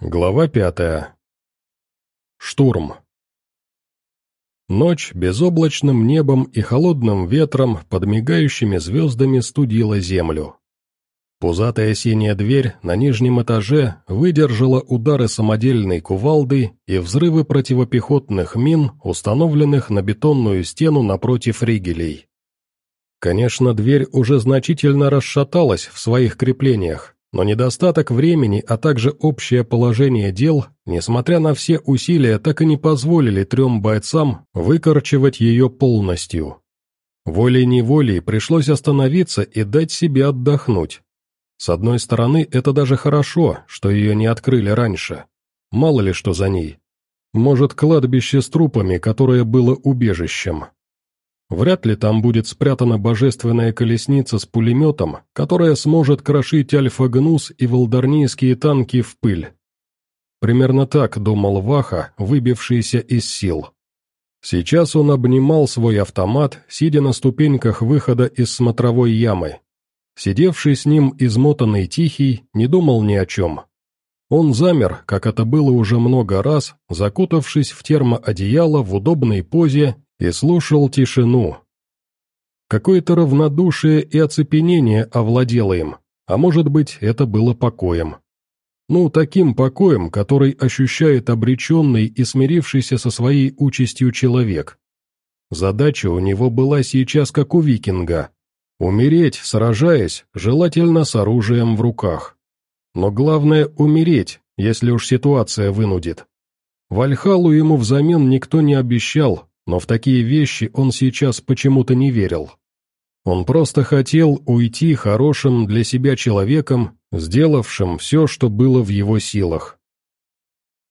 Глава пятая. Штурм. Ночь безоблачным небом и холодным ветром под мигающими звездами студила землю. Пузатая синяя дверь на нижнем этаже выдержала удары самодельной кувалды и взрывы противопехотных мин, установленных на бетонную стену напротив ригелей. Конечно, дверь уже значительно расшаталась в своих креплениях, но недостаток времени, а также общее положение дел, несмотря на все усилия, так и не позволили трем бойцам выкорчевать ее полностью. Волей-неволей пришлось остановиться и дать себе отдохнуть. С одной стороны, это даже хорошо, что ее не открыли раньше. Мало ли что за ней. Может, кладбище с трупами, которое было убежищем. Вряд ли там будет спрятана божественная колесница с пулеметом, которая сможет крошить альфа-гнус и волдарнийские танки в пыль. Примерно так думал Ваха, выбившийся из сил. Сейчас он обнимал свой автомат, сидя на ступеньках выхода из смотровой ямы. Сидевший с ним измотанный Тихий не думал ни о чем. Он замер, как это было уже много раз, закутавшись в термоодеяло в удобной позе и слушал тишину. Какое-то равнодушие и оцепенение овладело им, а может быть, это было покоем. Ну, таким покоем, который ощущает обреченный и смирившийся со своей участью человек. Задача у него была сейчас как у викинга. Умереть, сражаясь, желательно с оружием в руках. Но главное — умереть, если уж ситуация вынудит. Вальхалу ему взамен никто не обещал, но в такие вещи он сейчас почему-то не верил. Он просто хотел уйти хорошим для себя человеком, сделавшим все, что было в его силах.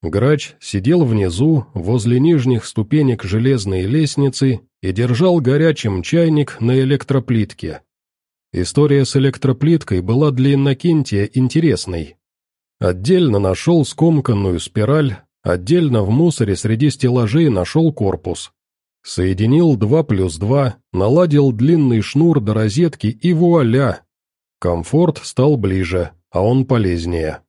Грач сидел внизу, возле нижних ступенек железной лестницы и держал горячим чайник на электроплитке. История с электроплиткой была для Иннокентия интересной. Отдельно нашел скомканную спираль, отдельно в мусоре среди стеллажей нашел корпус. Соединил 2 плюс 2, наладил длинный шнур до розетки и вуаля! Комфорт стал ближе, а он полезнее.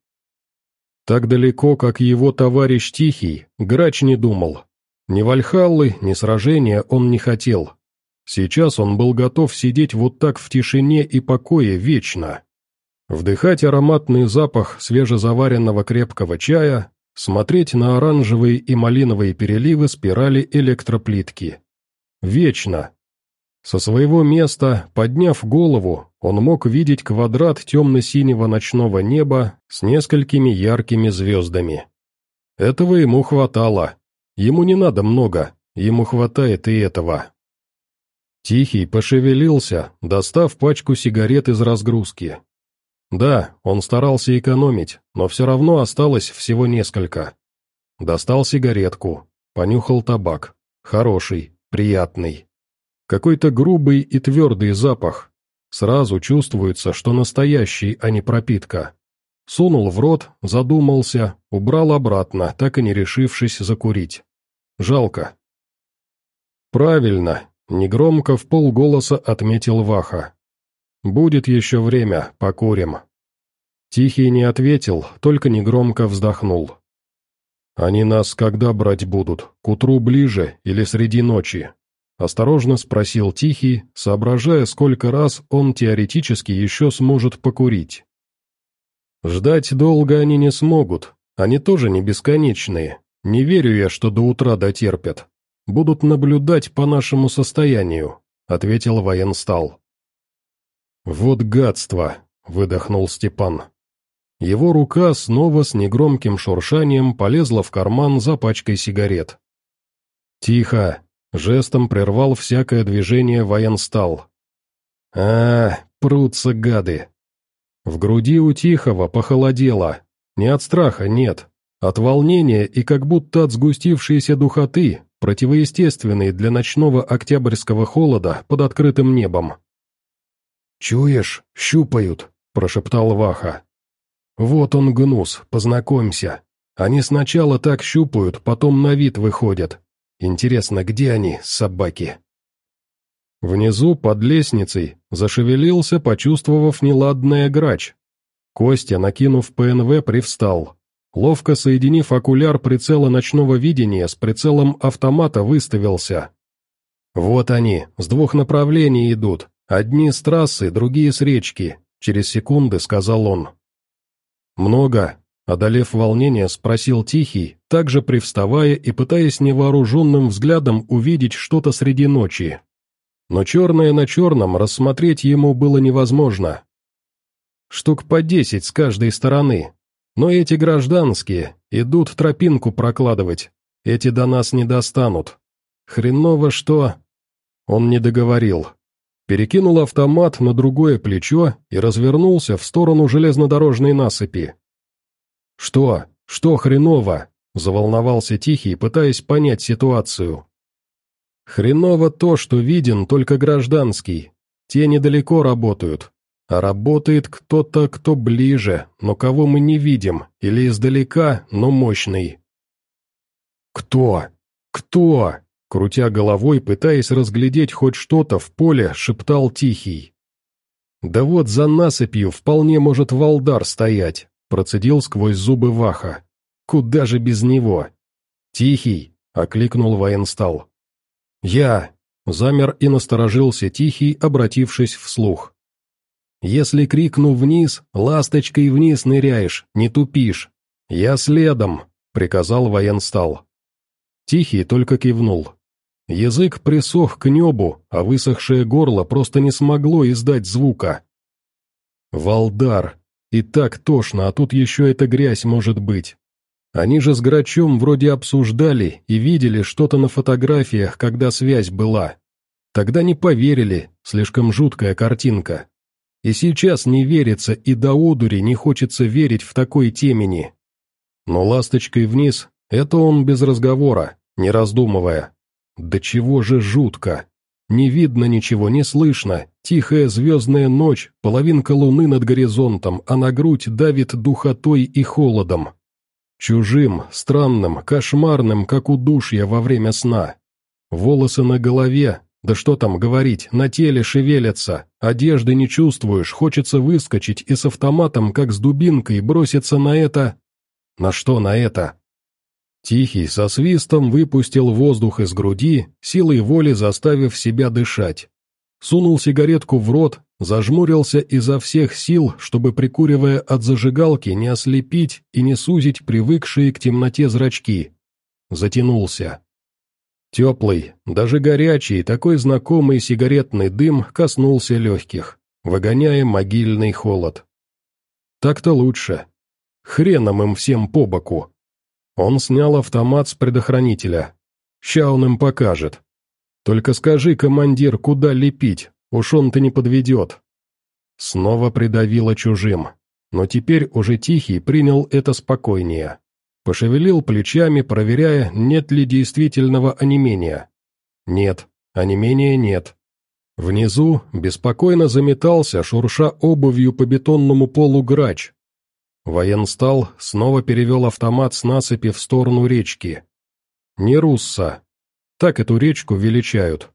Так далеко, как его товарищ Тихий, Грач не думал. Ни Вальхаллы, ни сражения он не хотел. Сейчас он был готов сидеть вот так в тишине и покое вечно. Вдыхать ароматный запах свежезаваренного крепкого чая, смотреть на оранжевые и малиновые переливы спирали электроплитки. Вечно. Со своего места, подняв голову, он мог видеть квадрат темно-синего ночного неба с несколькими яркими звездами. Этого ему хватало. Ему не надо много, ему хватает и этого. Тихий пошевелился, достав пачку сигарет из разгрузки. Да, он старался экономить, но все равно осталось всего несколько. Достал сигаретку, понюхал табак. Хороший, приятный. Какой-то грубый и твердый запах. Сразу чувствуется, что настоящий, а не пропитка. Сунул в рот, задумался, убрал обратно, так и не решившись закурить. Жалко. Правильно, негромко в полголоса отметил Ваха. «Будет еще время, покурим». Тихий не ответил, только негромко вздохнул. «Они нас когда брать будут? К утру ближе или среди ночи?» Осторожно спросил Тихий, соображая, сколько раз он теоретически еще сможет покурить. «Ждать долго они не смогут, они тоже не бесконечные. Не верю я, что до утра дотерпят. Будут наблюдать по нашему состоянию», — ответил военстал. «Вот гадство!» — выдохнул Степан. Его рука снова с негромким шуршанием полезла в карман за пачкой сигарет. «Тихо!» — жестом прервал всякое движение военстал. а, прутся гады!» В груди у Тихого похолодело. Не от страха, нет. От волнения и как будто от сгустившейся духоты, противоестественной для ночного октябрьского холода под открытым небом. «Чуешь, щупают», — прошептал Ваха. «Вот он гнус, познакомься. Они сначала так щупают, потом на вид выходят. Интересно, где они, собаки?» Внизу, под лестницей, зашевелился, почувствовав неладное грач. Костя, накинув ПНВ, привстал. ловко соединив окуляр прицела ночного видения с прицелом автомата, выставился. «Вот они, с двух направлений идут, одни с трассы, другие с речки», — через секунды сказал он. «Много?» — одолев волнение, спросил Тихий, также привставая и пытаясь невооруженным взглядом увидеть что-то среди ночи. Но черное на черном рассмотреть ему было невозможно. Штук по десять с каждой стороны, но эти гражданские идут тропинку прокладывать, эти до нас не достанут. Хреново что...» Он не договорил. Перекинул автомат на другое плечо и развернулся в сторону железнодорожной насыпи. «Что? Что хреново?» — заволновался Тихий, пытаясь понять ситуацию. «Хреново то, что виден только гражданский. Те недалеко работают, а работает кто-то, кто ближе, но кого мы не видим, или издалека, но мощный. «Кто? Кто?» Крутя головой, пытаясь разглядеть хоть что-то в поле, шептал Тихий. «Да вот за насыпью вполне может Валдар стоять», процедил сквозь зубы Ваха. «Куда же без него?» «Тихий», — окликнул военстал. «Я», — замер и насторожился Тихий, обратившись вслух. Если крикну вниз, ласточкой вниз ныряешь, не тупишь. Я следом, приказал военстал. Тихий только кивнул. Язык присох к небу, а высохшее горло просто не смогло издать звука. Валдар. И так тошно, а тут еще эта грязь может быть. Они же с Грачом вроде обсуждали и видели что-то на фотографиях, когда связь была. Тогда не поверили, слишком жуткая картинка. И сейчас не верится, и до одури не хочется верить в такой темени. Но ласточкой вниз — это он без разговора, не раздумывая. Да чего же жутко! Не видно ничего, не слышно, тихая звездная ночь, половинка луны над горизонтом, а на грудь давит духотой и холодом. Чужим, странным, кошмарным, как удушье во время сна. Волосы на голове, да что там говорить, на теле шевелятся, одежды не чувствуешь, хочется выскочить и с автоматом, как с дубинкой, броситься на это... На что на это? Тихий со свистом выпустил воздух из груди, силой воли заставив себя дышать. Сунул сигаретку в рот, зажмурился изо всех сил, чтобы, прикуривая от зажигалки, не ослепить и не сузить привыкшие к темноте зрачки. Затянулся. Теплый, даже горячий, такой знакомый сигаретный дым коснулся легких, выгоняя могильный холод. Так-то лучше. Хреном им всем по боку. Он снял автомат с предохранителя. Ща он им покажет. Только скажи, командир, куда лепить, уж он-то не подведет. Снова придавило чужим, но теперь уже Тихий принял это спокойнее. Пошевелил плечами, проверяя, нет ли действительного онемения. Нет, онемения нет. Внизу беспокойно заметался, шурша обувью по бетонному полу грач. Военстал снова перевел автомат с насыпи в сторону речки. Не Русса. Так эту речку величают.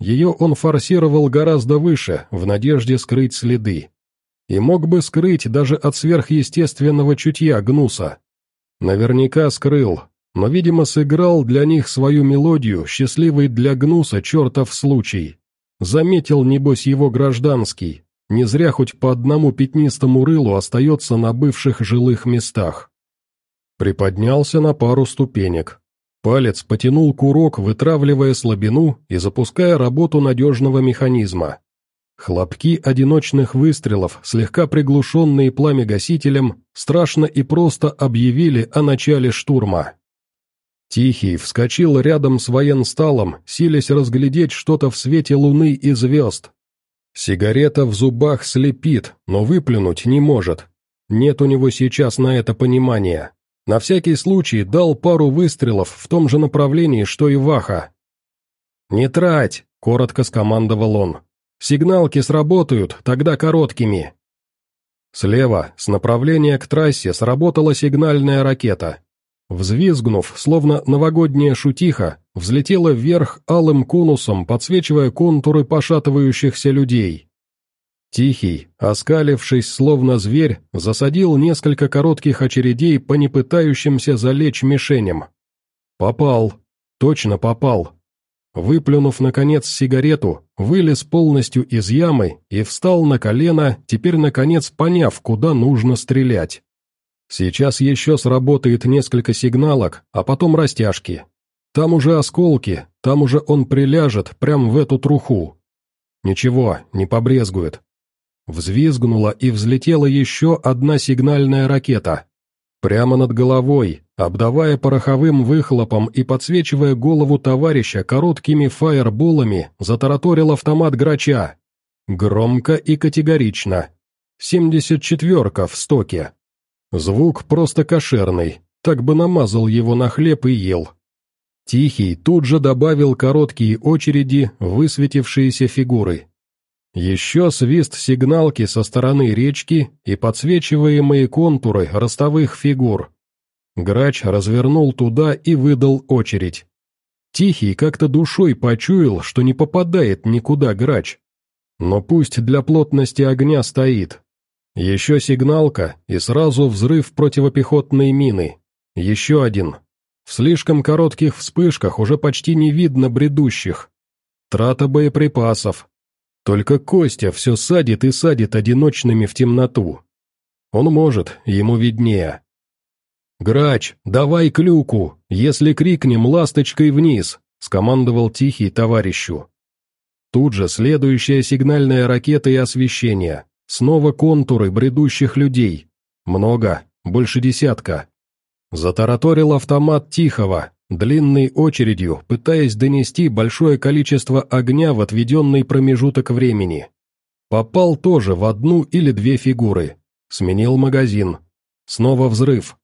Ее он форсировал гораздо выше, в надежде скрыть следы. И мог бы скрыть даже от сверхъестественного чутья гнуса. Наверняка скрыл, но, видимо, сыграл для них свою мелодию, счастливый для Гнуса чертов случай. Заметил, небось, его гражданский. Не зря хоть по одному пятнистому рылу остается на бывших жилых местах. Приподнялся на пару ступенек. Палец потянул курок, вытравливая слабину и запуская работу надежного механизма. Хлопки одиночных выстрелов, слегка приглушенные пламя-гасителем, страшно и просто объявили о начале штурма. Тихий вскочил рядом с военсталом, силясь разглядеть что-то в свете луны и звезд. Сигарета в зубах слепит, но выплюнуть не может. Нет у него сейчас на это понимания. На всякий случай дал пару выстрелов в том же направлении, что и Ваха. «Не трать!» — коротко скомандовал он. Сигналки сработают, тогда короткими. Слева, с направления к трассе, сработала сигнальная ракета. Взвизгнув, словно новогодняя шутиха, взлетела вверх алым конусом, подсвечивая контуры пошатывающихся людей. Тихий, оскалившись словно зверь, засадил несколько коротких очередей по непытающимся залечь мишеням. Попал. Точно попал. Выплюнув, наконец, сигарету, вылез полностью из ямы и встал на колено, теперь, наконец, поняв, куда нужно стрелять. Сейчас еще сработает несколько сигналок, а потом растяжки. Там уже осколки, там уже он приляжет, прям в эту труху. Ничего, не побрезгует. Взвизгнула и взлетела еще одна сигнальная ракета. Прямо над головой, обдавая пороховым выхлопом и подсвечивая голову товарища короткими фаерболами, затараторил автомат грача. Громко и категорично. «Семьдесят четверка в стоке». Звук просто кошерный, так бы намазал его на хлеб и ел. Тихий тут же добавил короткие очереди, высветившиеся фигуры. Еще свист сигналки со стороны речки и подсвечиваемые контуры ростовых фигур. Грач развернул туда и выдал очередь. Тихий как-то душой почуял, что не попадает никуда грач. Но пусть для плотности огня стоит. Еще сигналка и сразу взрыв противопехотной мины. Еще один. В слишком коротких вспышках уже почти не видно бредущих. Трата боеприпасов, только Костя все садит и садит одиночными в темноту. Он может, ему виднее. «Грач, давай клюку, если крикнем ласточкой вниз», — скомандовал Тихий товарищу. Тут же следующая сигнальная ракета и освещение. Снова контуры бредущих людей. Много, больше десятка. Затараторил автомат Тихого, длинной очередью, пытаясь донести большое количество огня в отведенный промежуток времени. Попал тоже в одну или две фигуры. Сменил магазин. Снова взрыв.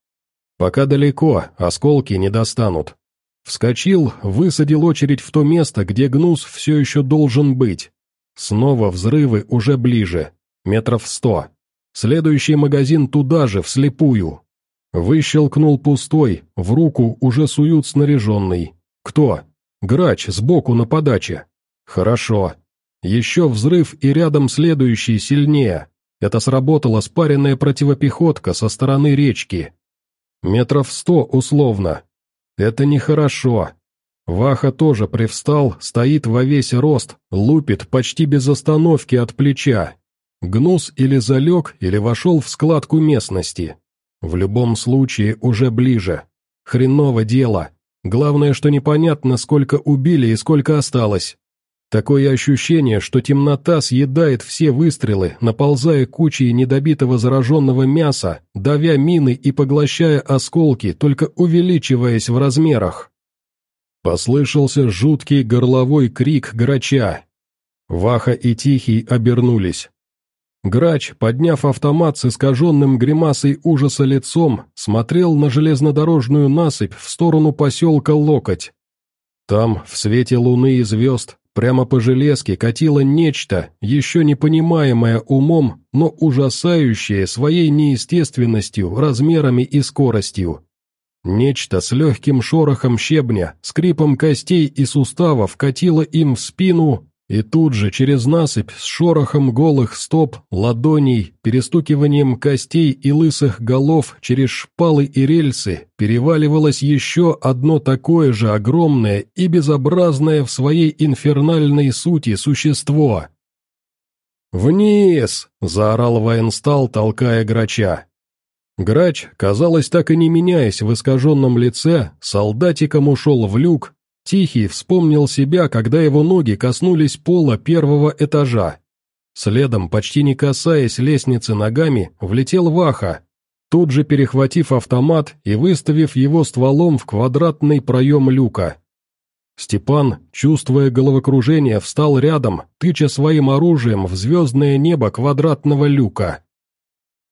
Пока далеко, осколки не достанут. Вскочил, высадил очередь в то место, где гнус все еще должен быть. Снова взрывы уже ближе, метров сто. Следующий магазин туда же, вслепую. Выщелкнул пустой, в руку уже суют снаряженный. Кто? Грач, сбоку на подаче. Хорошо. Еще взрыв и рядом следующий сильнее. Это сработала спаренная противопехотка со стороны речки. Метров сто условно. Это нехорошо. Ваха тоже привстал, стоит во весь рост, лупит почти без остановки от плеча. Гнус или залег, или вошел в складку местности. В любом случае, уже ближе. Хреново дело. Главное, что непонятно, сколько убили и сколько осталось. Такое ощущение, что темнота съедает все выстрелы, наползая кучей недобитого зараженного мяса, давя мины и поглощая осколки, только увеличиваясь в размерах. Послышался жуткий горловой крик грача. Ваха и Тихий обернулись. Грач, подняв автомат с искаженным гримасой ужаса лицом, смотрел на железнодорожную насыпь в сторону поселка Локоть. Там, в свете луны и звезд, прямо по железке катило нечто, еще не понимаемое умом, но ужасающее своей неестественностью, размерами и скоростью. Нечто с легким шорохом щебня, скрипом костей и суставов катило им в спину, и тут же через насыпь с шорохом голых стоп, ладоней, перестукиванием костей и лысых голов через шпалы и рельсы переваливалось еще одно такое же огромное и безобразное в своей инфернальной сути существо. «Вниз!» — заорал военстал, толкая грача. Грач, казалось, так и не меняясь в искаженном лице, солдатиком ушел в люк, Тихий вспомнил себя, когда его ноги коснулись пола первого этажа. Следом, почти не касаясь лестницы ногами, влетел Ваха, тут же перехватив автомат и выставив его стволом в квадратный проем люка. Степан, чувствуя головокружение, встал рядом, тыча своим оружием в звездное небо квадратного люка.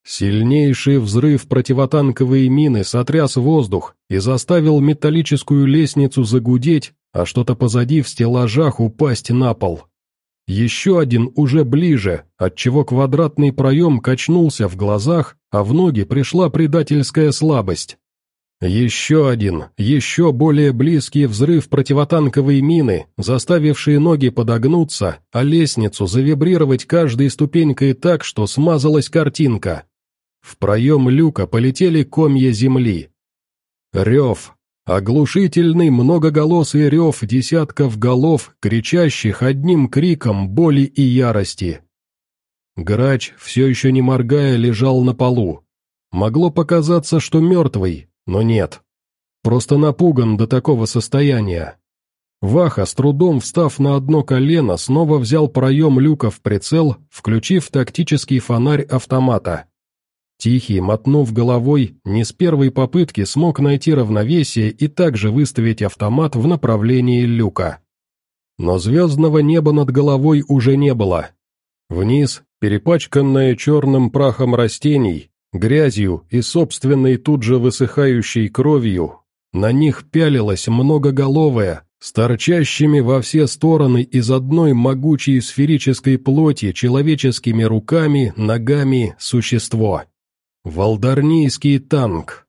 Сильнейший взрыв противотанковой мины сотряс воздух и заставил металлическую лестницу загудеть, а что-то позади в стеллажах упасть на пол. Еще один уже ближе, отчего квадратный проем качнулся в глазах, а в ноги пришла предательская слабость. Еще один, еще более близкий взрыв противотанковой мины, заставивший ноги подогнуться, а лестницу завибрировать каждой ступенькой так, что смазалась картинка. В проем люка полетели комья земли. Рев. Оглушительный многоголосый рев десятков голов, кричащих одним криком боли и ярости. Грач, все еще не моргая, лежал на полу. Могло показаться, что мертвый, но нет. Просто напуган до такого состояния. Ваха, с трудом встав на одно колено, снова взял проем люка в прицел, включив тактический фонарь автомата. Тихий, мотнув головой, не с первой попытки смог найти равновесие и также выставить автомат в направлении люка. Но звездного неба над головой уже не было. Вниз, перепачканное черным прахом растений, грязью и собственной тут же высыхающей кровью, на них пялилось многоголовое, с торчащими во все стороны из одной могучей сферической плоти человеческими руками, ногами существо. Волдарнийский танк.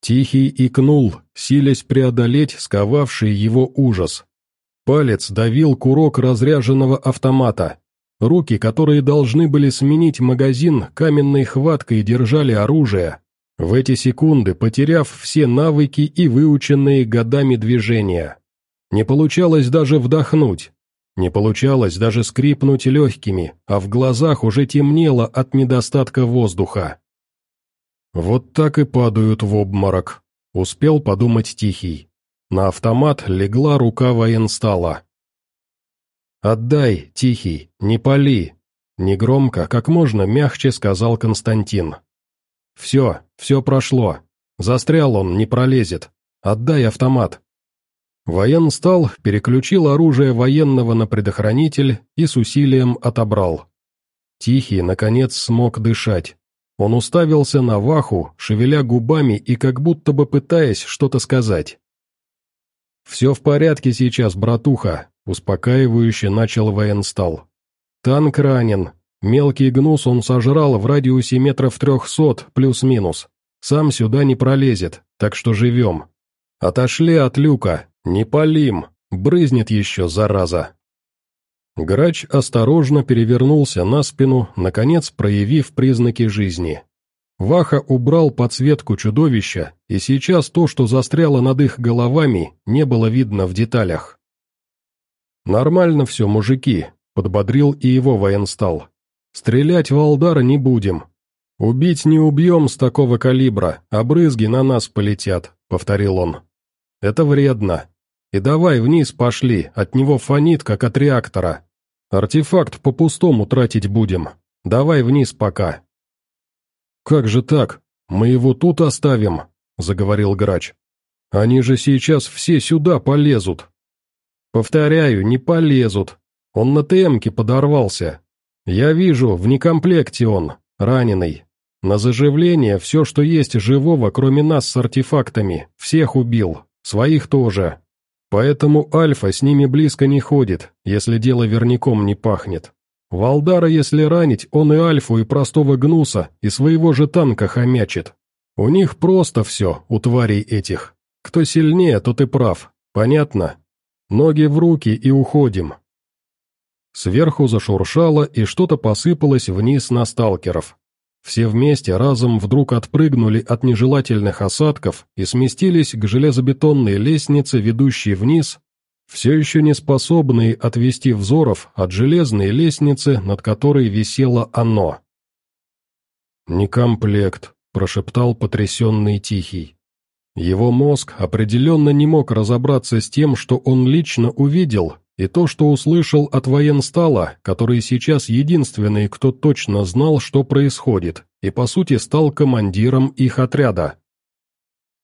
Тихий икнул, силясь преодолеть сковавший его ужас. Палец давил курок разряженного автомата, Руки, которые должны были сменить магазин, каменной хваткой держали оружие, в эти секунды потеряв все навыки и выученные годами движения. Не получалось даже вдохнуть. Не получалось даже скрипнуть легкими, а в глазах уже темнело от недостатка воздуха. «Вот так и падают в обморок», — успел подумать Тихий. На автомат легла рука военстала. «Отдай, Тихий, не пали!» Негромко, как можно мягче сказал Константин. «Все, все прошло. Застрял он, не пролезет. Отдай автомат». Воен стал, переключил оружие военного на предохранитель и с усилием отобрал. Тихий, наконец, смог дышать. Он уставился на Ваху, шевеля губами и как будто бы пытаясь что-то сказать. «Все в порядке сейчас, братуха», Успокаивающе начал военстал. «Танк ранен. Мелкий гнус он сожрал в радиусе метров трехсот, плюс-минус. Сам сюда не пролезет, так что живем. Отошли от люка, не палим, брызнет еще, зараза». Грач осторожно перевернулся на спину, наконец проявив признаки жизни. Ваха убрал подсветку чудовища, и сейчас то, что застряло над их головами, не было видно в деталях. «Нормально все, мужики», — подбодрил и его военстал. «Стрелять в Алдара не будем. Убить не убьем с такого калибра, а брызги на нас полетят», — повторил он. «Это вредно. И давай вниз пошли, от него фонит, как от реактора. Артефакт по-пустому тратить будем. Давай вниз пока». «Как же так? Мы его тут оставим», — заговорил грач. «Они же сейчас все сюда полезут, Повторяю, не полезут. Он на ТМке подорвался. Я вижу, в некомплекте он, раненый. На заживление все, что есть живого, кроме нас с артефактами, всех убил, своих тоже. Поэтому Альфа с ними близко не ходит, если дело верняком не пахнет. Валдара, если ранить, он и Альфу, и простого Гнуса, и своего же танка хомячит. У них просто все, у тварей этих. Кто сильнее, тот и прав. Понятно? Ноги в руки и уходим!» Сверху зашуршало, и что-то посыпалось вниз на сталкеров. Все вместе разом вдруг отпрыгнули от нежелательных осадков и сместились к железобетонной лестнице, ведущей вниз, все еще не способные отвести взоров от железной лестницы, над которой висело оно. «Не комплект», — прошептал потрясенный Тихий. Его мозг определенно не мог разобраться с тем, что он лично увидел, и то, что услышал от военстала, который сейчас единственный, кто точно знал, что происходит, и по сути стал командиром их отряда.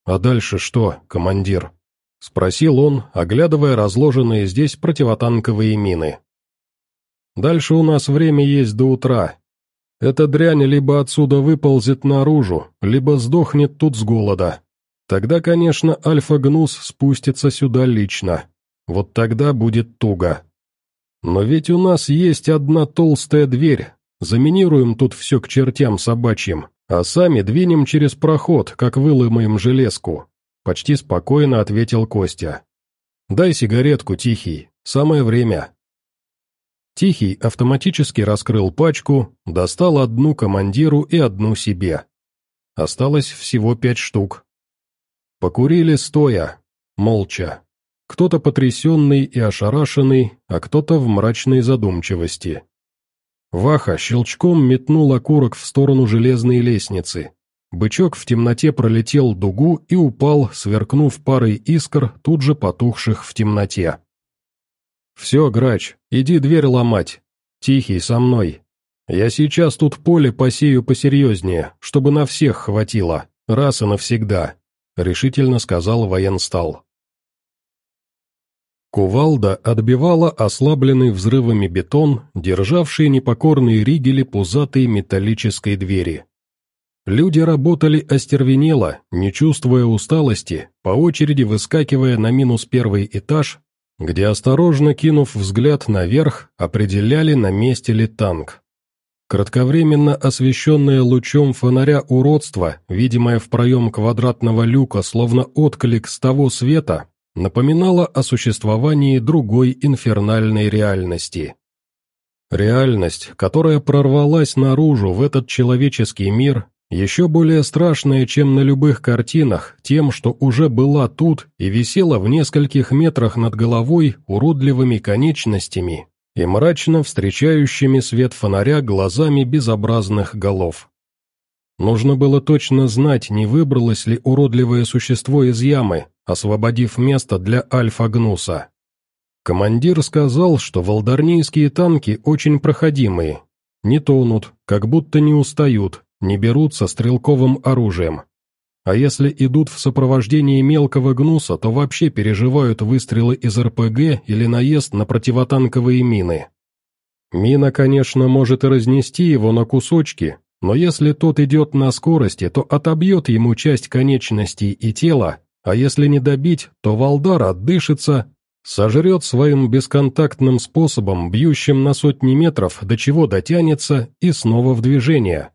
«А дальше что, командир?» — спросил он, оглядывая разложенные здесь противотанковые мины. «Дальше у нас время есть до утра. Эта дрянь либо отсюда выползет наружу, либо сдохнет тут с голода», Тогда, конечно, Альфа-Гнус спустится сюда лично. Вот тогда будет туго. Но ведь у нас есть одна толстая дверь. Заминируем тут все к чертям собачьим. а сами двинем через проход, как выломаем железку», — почти спокойно ответил Костя. «Дай сигаретку, Тихий, самое время». Тихий автоматически раскрыл пачку, достал одну командиру и одну себе. Осталось всего пять штук. Покурили стоя, молча. Кто-то потрясенный и ошарашенный, а кто-то в мрачной задумчивости. Ваха щелчком метнул окурок в сторону железной лестницы. Бычок в темноте пролетел дугу и упал, сверкнув парой искр, тут же потухших в темноте. «Все, грач, иди дверь ломать. Тихий, со мной. Я сейчас тут поле посею посерьезнее, чтобы на всех хватило, раз и навсегда», — решительно сказал военстал. Кувалда отбивала ослабленный взрывами бетон, державший непокорные ригели пузатой металлической двери. Люди работали остервенело, не чувствуя усталости, по очереди выскакивая на минус первый этаж, где, осторожно кинув взгляд наверх, определяли, на месте ли танк. Кратковременно освещенное лучом фонаря уродство, видимое в проем квадратного люка, словно отклик с того света, напоминала о существовании другой инфернальной реальности. Реальность, которая прорвалась наружу в этот человеческий мир, еще более страшная, чем на любых картинах, тем, что уже была тут и висела в нескольких метрах над головой уродливыми конечностями и мрачно встречающими свет фонаря глазами безобразных голов. Нужно было точно знать, не выбралось ли уродливое существо из ямы, освободив место для Альфа-Гнуса. Командир сказал, что волдарнийские танки очень проходимые, не тонут, как будто не устают, не берутся стрелковым оружием. А если идут в сопровождении мелкого гнуса, то вообще переживают выстрелы из РПГ или наезд на противотанковые мины. Мина, конечно, может и разнести его на кусочки, но если тот идет на скорости, то отобьет ему часть конечностей и тела, а если не добить, то Валдар отдышится, сожрет своим бесконтактным способом, бьющим на сотни метров, до чего дотянется, и снова в движение.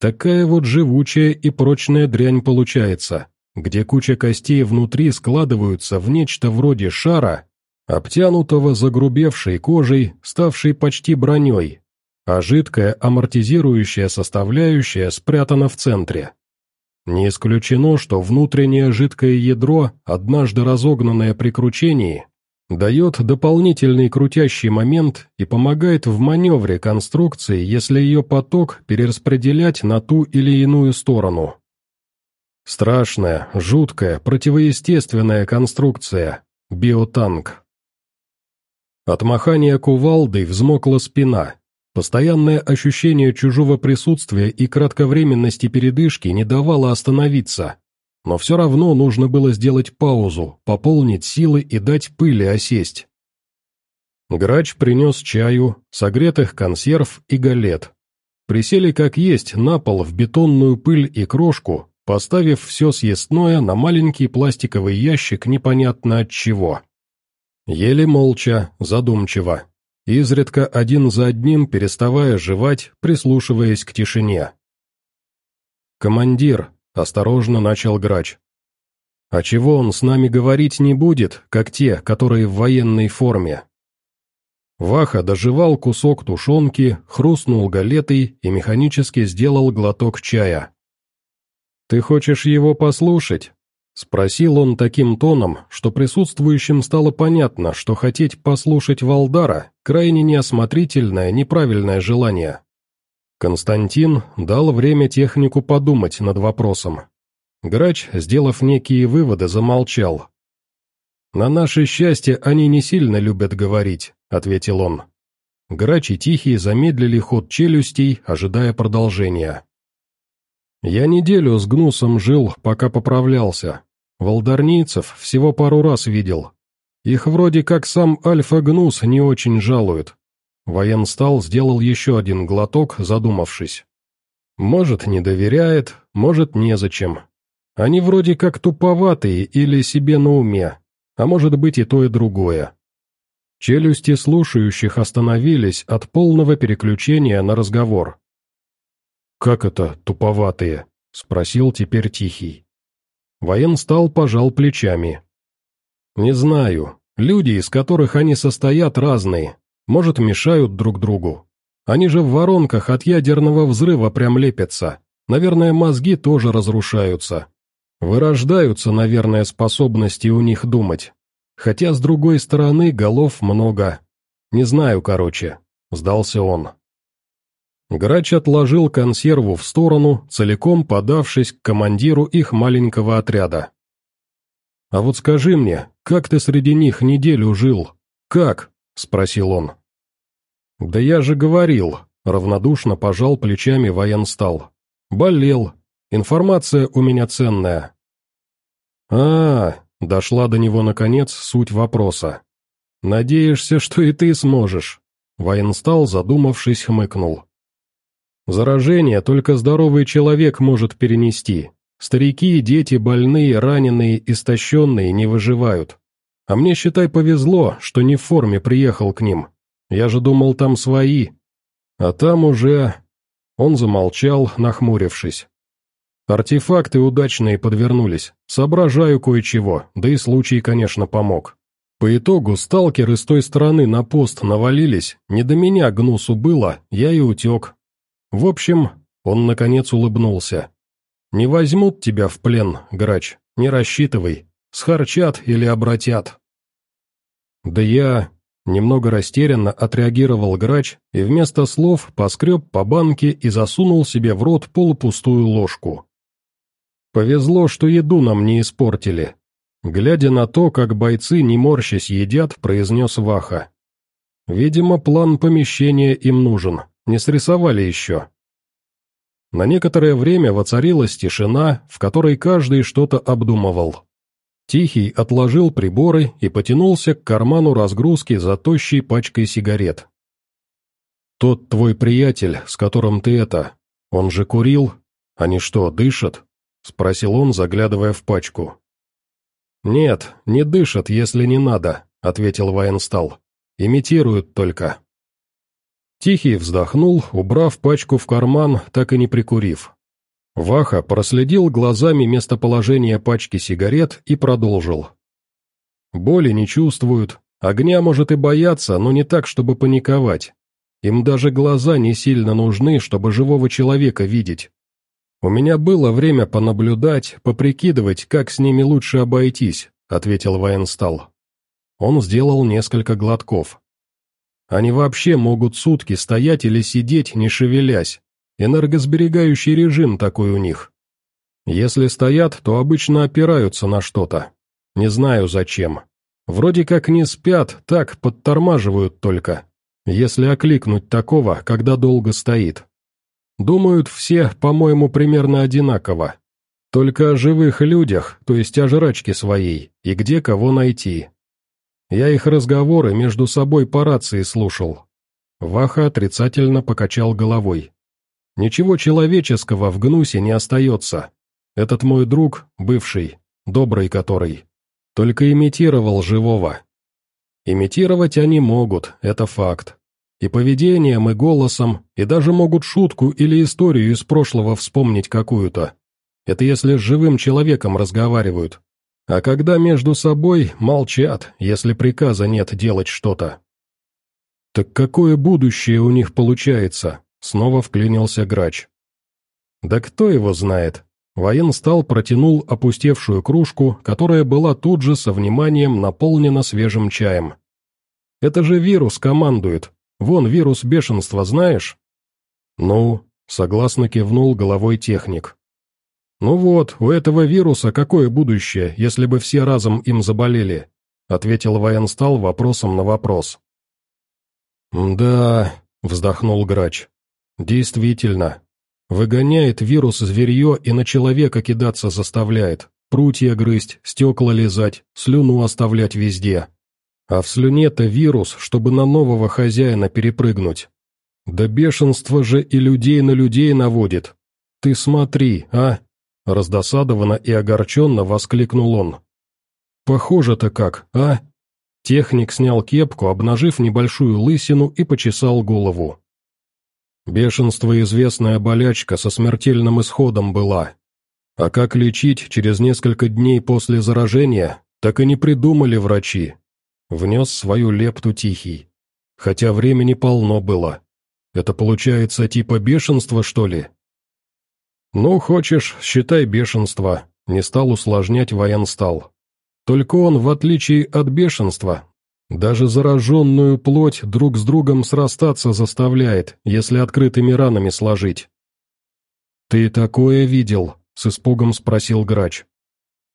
Такая вот живучая и прочная дрянь получается, где куча костей внутри складываются в нечто вроде шара, обтянутого загрубевшей кожей, ставшей почти броней, а жидкая амортизирующая составляющая спрятана в центре. Не исключено, что внутреннее жидкое ядро, однажды разогнанное при кручении, дает дополнительный крутящий момент и помогает в маневре конструкции, если ее поток перераспределять на ту или иную сторону. Страшная, жуткая, противоестественная конструкция. Биотанк. От махания кувалдой взмокла спина, Постоянное ощущение чужого присутствия и кратковременности передышки не давало остановиться. Но все равно нужно было сделать паузу, пополнить силы и дать пыли осесть. Грач принес чаю, согретых консерв и галет. Присели как есть на пол в бетонную пыль и крошку, поставив все съестное на маленький пластиковый ящик непонятно от чего. Ели молча, задумчиво изредка один за одним переставая жевать, прислушиваясь к тишине. «Командир», — осторожно начал грач. «А чего он с нами говорить не будет, как те, которые в военной форме?» Ваха доживал кусок тушенки, хрустнул галетой и механически сделал глоток чая. «Ты хочешь его послушать?» Спросил он таким тоном, что присутствующим стало понятно, что хотеть послушать Валдара – крайне неосмотрительное, неправильное желание. Константин дал время технику подумать над вопросом. Грач, сделав некие выводы, замолчал. «На наше счастье они не сильно любят говорить», — ответил он. Грач и Тихий замедлили ход челюстей, ожидая продолжения. «Я неделю с Гнусом жил, пока поправлялся. Волдарнийцев всего пару раз видел. Их вроде как сам Альфа-Гнус не очень жалует. Военстал сделал еще один глоток, задумавшись. Может, не доверяет, может, незачем. Они вроде как туповатые или себе на уме, а может быть и то, и другое. Челюсти слушающих остановились от полного переключения на разговор. «Как это туповатые?» — спросил теперь Тихий. Военстал пожал плечами. «Не знаю. Люди, из которых они состоят, разные. Может, мешают друг другу. Они же в воронках от ядерного взрыва прям лепятся. Наверное, мозги тоже разрушаются. Вырождаются, наверное, способности у них думать. Хотя, с другой стороны, голов много. Не знаю, короче», — сдался он. Грач отложил консерву в сторону, целиком подавшись к командиру их маленького отряда. «А вот скажи мне, как ты среди них неделю жил? Как?» — спросил он. «Да я же говорил», — равнодушно пожал плечами военстал. «Болел. Информация у меня ценная». А, -а, а дошла до него наконец суть вопроса. «Надеешься, что и ты сможешь?» Военстал, задумавшись, хмыкнул. Заражение только здоровый человек может перенести. Старики, дети, больные, раненые, истощенные не выживают. А мне, считай, повезло, что не в форме приехал к ним. Я же думал, там свои. А там уже...» Он замолчал, нахмурившись. «Артефакты удачные подвернулись. Соображаю кое-чего, да и случай, конечно, помог. По итогу сталкеры с той стороны на пост навалились, не до меня гнусу было, я и утек, в общем, он наконец улыбнулся. «Не возьмут тебя в плен, грач, не рассчитывай, схарчат или обратят». «Да я...» Немного растерянно отреагировал грач и вместо слов поскреб по банке и засунул себе в рот полупустую ложку. «Повезло, что еду нам не испортили», Глядя на то, как бойцы, не морщась, едят, произнес Ваха. «Видимо, план помещения им нужен, не срисовали еще. На некоторое время воцарилась тишина, в которой каждый что-то обдумывал. Тихий отложил приборы и потянулся к карману разгрузки за тощей пачкой сигарет. «Тот твой приятель, с которым ты это, он же курил? Они что, дышат?» — спросил он, заглядывая в пачку. «Нет, не дышат, если не надо», — ответил Вайнстал. «Имитируют только». Тихий вздохнул, убрав пачку в карман, так и не прикурив. Ваха проследил глазами местоположение пачки сигарет и продолжил. «Боли не чувствуют, огня может и бояться, но не так, чтобы паниковать. Им даже глаза не сильно нужны, чтобы живого человека видеть. У меня было время понаблюдать, поприкидывать, как с ними лучше обойтись», — ответил Вайнстал. Он сделал несколько глотков. Они вообще могут сутки стоять или сидеть, не шевелясь. Энергосберегающий режим такой у них. Если стоят, то обычно опираются на что-то. Не знаю зачем. Вроде как не спят, так подтормаживают только. Если окликнуть такого, когда долго стоит. Думают все, по-моему, примерно одинаково. Только о живых людях, то есть о жрачке своей, и где кого найти. Я их разговоры между собой по рации слушал. Ваха отрицательно покачал головой. Ничего человеческого в гнусе не остается. Этот мой друг, бывший, добрый который, только имитировал живого. Имитировать они могут, это факт. И поведением, и голосом, и даже могут шутку или историю из прошлого вспомнить какую-то. Это если с живым человеком разговаривают, а когда между собой молчат, если приказа нет делать что-то. «Так какое будущее у них получается?» — снова вклинился грач. «Да кто его знает?» Воен стал протянул опустевшую кружку, которая была тут же со вниманием наполнена свежим чаем. «Это же вирус командует. Вон вирус бешенства, знаешь?» «Ну», — согласно кивнул головой техник. «Ну вот, у этого вируса какое будущее, если бы все разом им заболели?» — ответил военстал вопросом на вопрос. «Да», — вздохнул грач, — «действительно. Выгоняет вирус зверье и на человека кидаться заставляет, прутья грызть, стекла лизать, слюну оставлять везде. А в слюне-то вирус, чтобы на нового хозяина перепрыгнуть. Да бешенство же и людей на людей наводит. Ты смотри, а, Раздосадованно и огорченно воскликнул он. «Похоже-то как, а?» Техник снял кепку, обнажив небольшую лысину и почесал голову. Бешенство известная болячка со смертельным исходом была. А как лечить через несколько дней после заражения, так и не придумали врачи. Внес свою лепту Тихий. Хотя времени полно было. Это получается типа бешенства, что ли? Ну, хочешь, считай бешенство. Не стал усложнять военстал. Только он, в отличие от бешенства, даже зараженную плоть друг с другом срастаться заставляет, если открытыми ранами сложить. «Ты такое видел?» — с испугом спросил грач.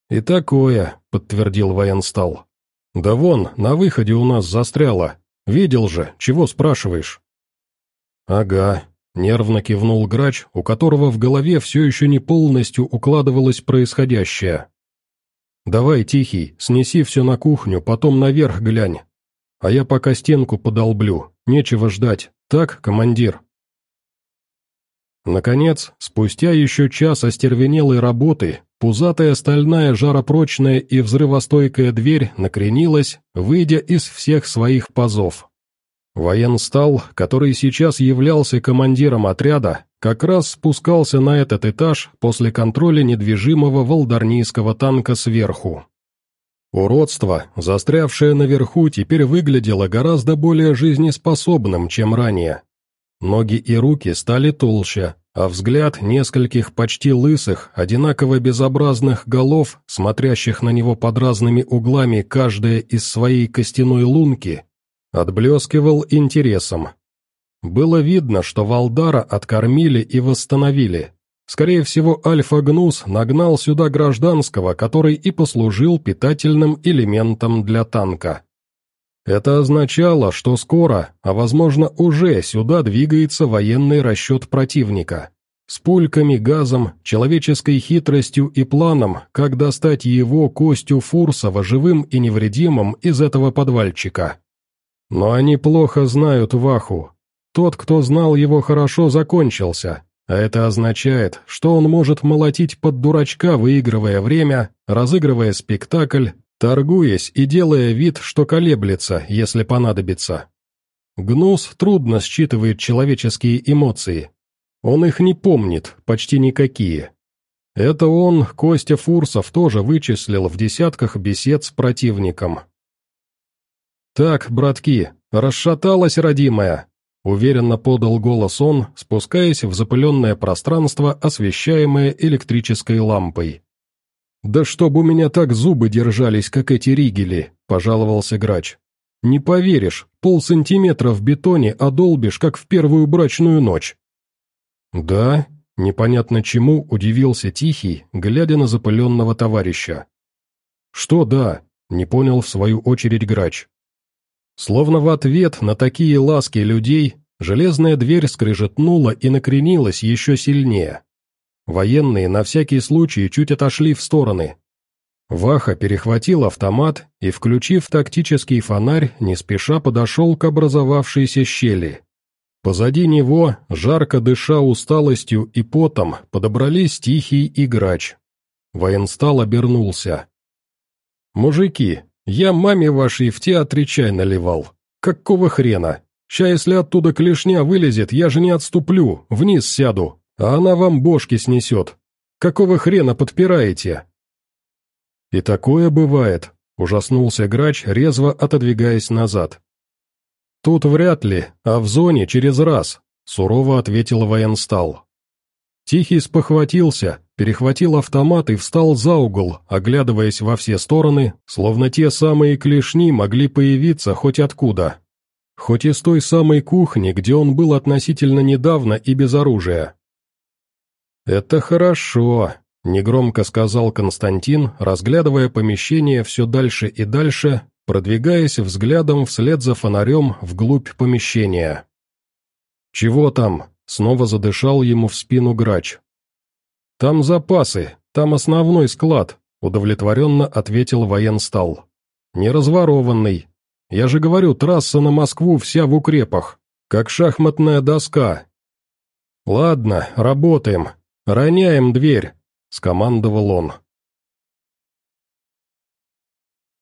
«И такое», — подтвердил военстал. «Да вон, на выходе у нас застряло. Видел же, чего спрашиваешь?» «Ага», — нервно кивнул грач, у которого в голове все еще не полностью укладывалось происходящее. «Давай, Тихий, снеси все на кухню, потом наверх глянь. А я пока стенку подолблю, нечего ждать. Так, командир?» Наконец, спустя еще час остервенелой работы, пузатая стальная жаропрочная и взрывостойкая дверь накренилась, выйдя из всех своих пазов. Военстал, который сейчас являлся командиром отряда, как раз спускался на этот этаж после контроля недвижимого волдарнийского танка сверху. Уродство, застрявшее наверху, теперь выглядело гораздо более жизнеспособным, чем ранее. Ноги и руки стали толще, а взгляд нескольких почти лысых, одинаково безобразных голов, смотрящих на него под разными углами каждая из своей костяной лунки, отблескивал интересом. Было видно, что Валдара откормили и восстановили. Скорее всего, Альфа-Гнус нагнал сюда гражданского, который и послужил питательным элементом для танка. Это означало, что скоро, а возможно уже, сюда двигается военный расчет противника. С пульками, газом, человеческой хитростью и планом, как достать его, Костю Фурсова, живым и невредимым из этого подвальчика. Но они плохо знают Ваху. Тот, кто знал его хорошо, закончился, а это означает, что он может молотить под дурачка, выигрывая время, разыгрывая спектакль, торгуясь и делая вид, что колеблется, если понадобится. Гнус трудно считывает человеческие эмоции. Он их не помнит, почти никакие. Это он, Костя Фурсов, тоже вычислил в десятках бесед с противником. «Так, братки, расшаталась родимая», — уверенно подал голос он, спускаясь в запыленное пространство, освещаемое электрической лампой. «Да чтоб у меня так зубы держались, как эти ригели», — пожаловался грач. «Не поверишь, полсантиметра в бетоне одолбишь, как в первую брачную ночь». «Да?» — непонятно чему удивился Тихий, глядя на запыленного товарища. «Что да?» — не понял в свою очередь грач. Словно в ответ на такие ласки людей, железная дверь скрежетнула и накренилась еще сильнее. Военные на всякий случай чуть отошли в стороны. Ваха перехватил автомат и, включив тактический фонарь, не спеша подошел к образовавшейся щели. Позади него, жарко дыша усталостью и потом, подобрались Тихий и Грач. Военстал обернулся. «Мужики, я маме вашей в театре чай наливал. Какого хрена? Ща если оттуда клешня вылезет, я же не отступлю, вниз сяду, а она вам бошки снесет. Какого хрена подпираете?» «И такое бывает», — ужаснулся грач, резво отодвигаясь назад. «Тут вряд ли, а в зоне через раз», — сурово ответил военстал. Тихий спохватился, перехватил автомат и встал за угол, оглядываясь во все стороны, словно те самые клешни могли появиться хоть откуда. Хоть из той самой кухни, где он был относительно недавно и без оружия. «Это хорошо», — негромко сказал Константин, разглядывая помещение все дальше и дальше, продвигаясь взглядом вслед за фонарем вглубь помещения. «Чего там?» — снова задышал ему в спину грач. «Там запасы, там основной склад», — удовлетворенно ответил военстал. «Не разворованный. Я же говорю, трасса на Москву вся в укрепах, как шахматная доска». «Ладно, работаем», «Роняем дверь!» — скомандовал он.